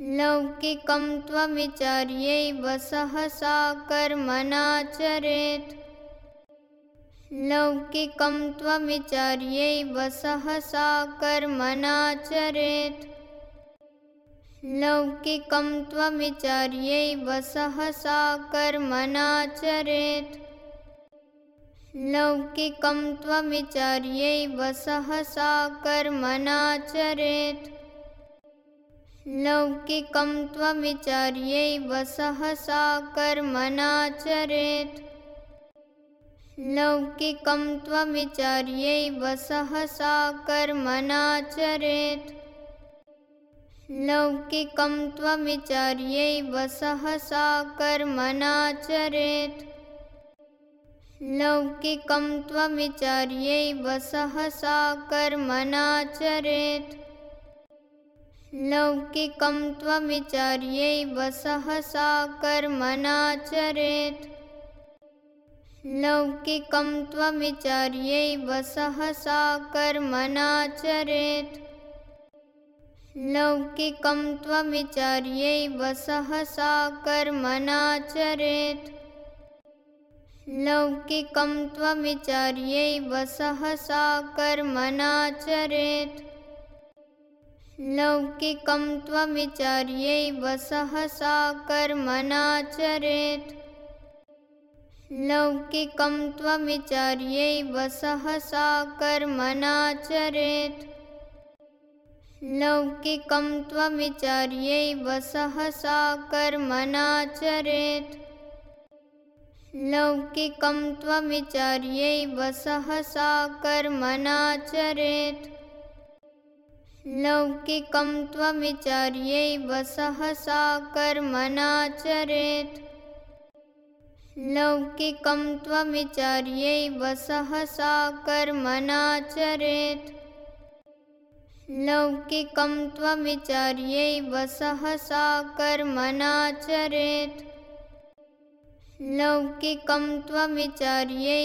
لوکیمارے سا کر منا چرت لوکیمارے سا کرنا چرت لوکیکمت لوکیمارے بسہ منا چرت لوکیم تو میچاری سا کر منا چرت لوکیکمارے سا کر منا چرت لوکیکمارے سا کرنا چرت لوکیکم تو مچاری بسحا کر منا چرت لوکیمارے سا کر منا چرت لوکیم تو میچاری سا کر منا چرت لوکیکماری سا کرنا چرت لوکیمارے بسہ کر منا چرت لوکیمارے سا کرنا چرت لوکیمار منا چرت لوکیکمت لوکیکمارے بسہ چرت لوکیم تو میچاری بسہ چرت لوکیکم تو میچاری بسحا کر منا چرت لوکیمارے سا کرنا چرت لوکیکماری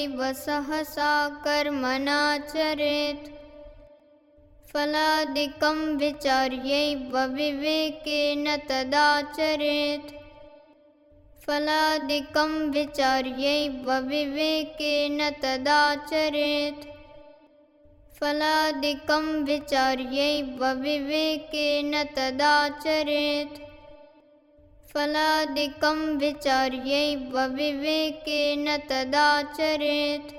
بسحا کر منا چرت فلاداری بھیوکے ندا چرتار فلادیچاری بھیوکے ندا چرتار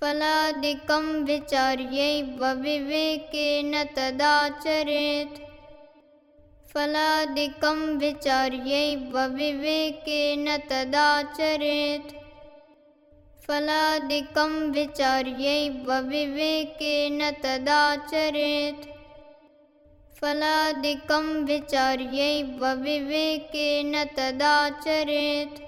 فلادیچاری بھیوکے ندا چریت فلاداری بھیوکے ندا چرتار فلاداری چرت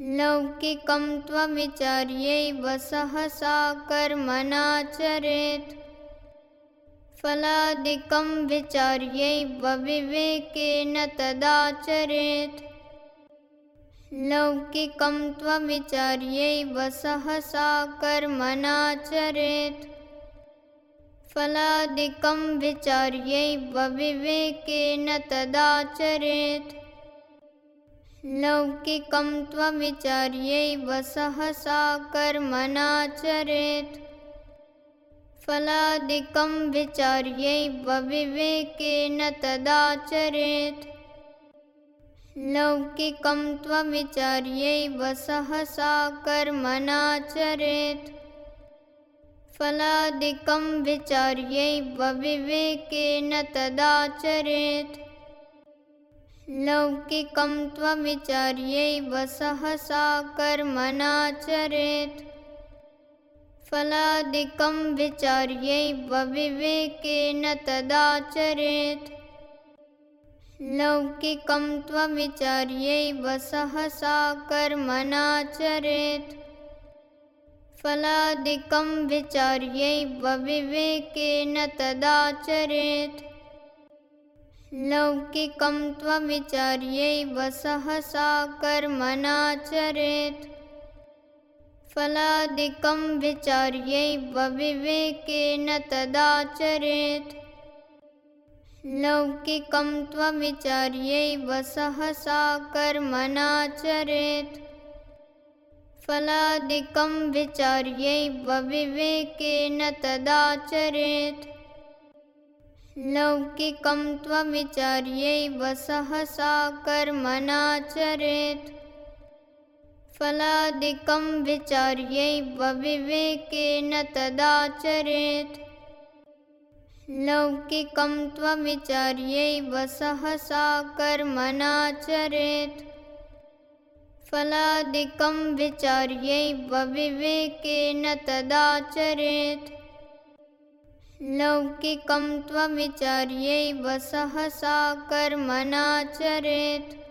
لوکم تو سہ سا کر منا چرتاری چرت لوکیکار منا چرتار لوکم تو سا کرچر فلادیچاری ندا چرت لوکیکار منا چرتاریوکے ندا چریت لوکیمارہ سا کر منا چرتاری چرت لوکیمارمنا چرتاریو ندا چریت لوکم تو سہ سا کر منا چرتار ندا چرت لوکیکار منا چرتار لوکم تو سہ سا کر منا چرتار لوکیکارہ سا کرچریتار چریت لوکم تو سہ سا کر منا چرتار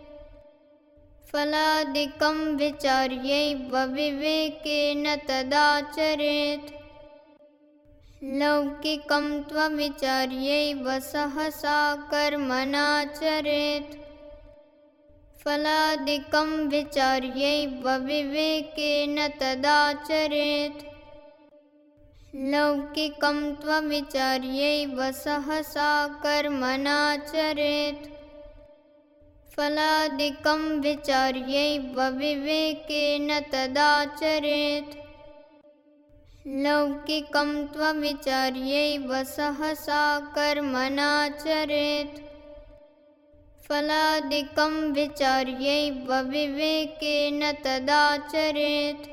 لوکیکارمنا چرتار تدا چریت لوکم تو سا کرنا چرتار لوکیکم چرتار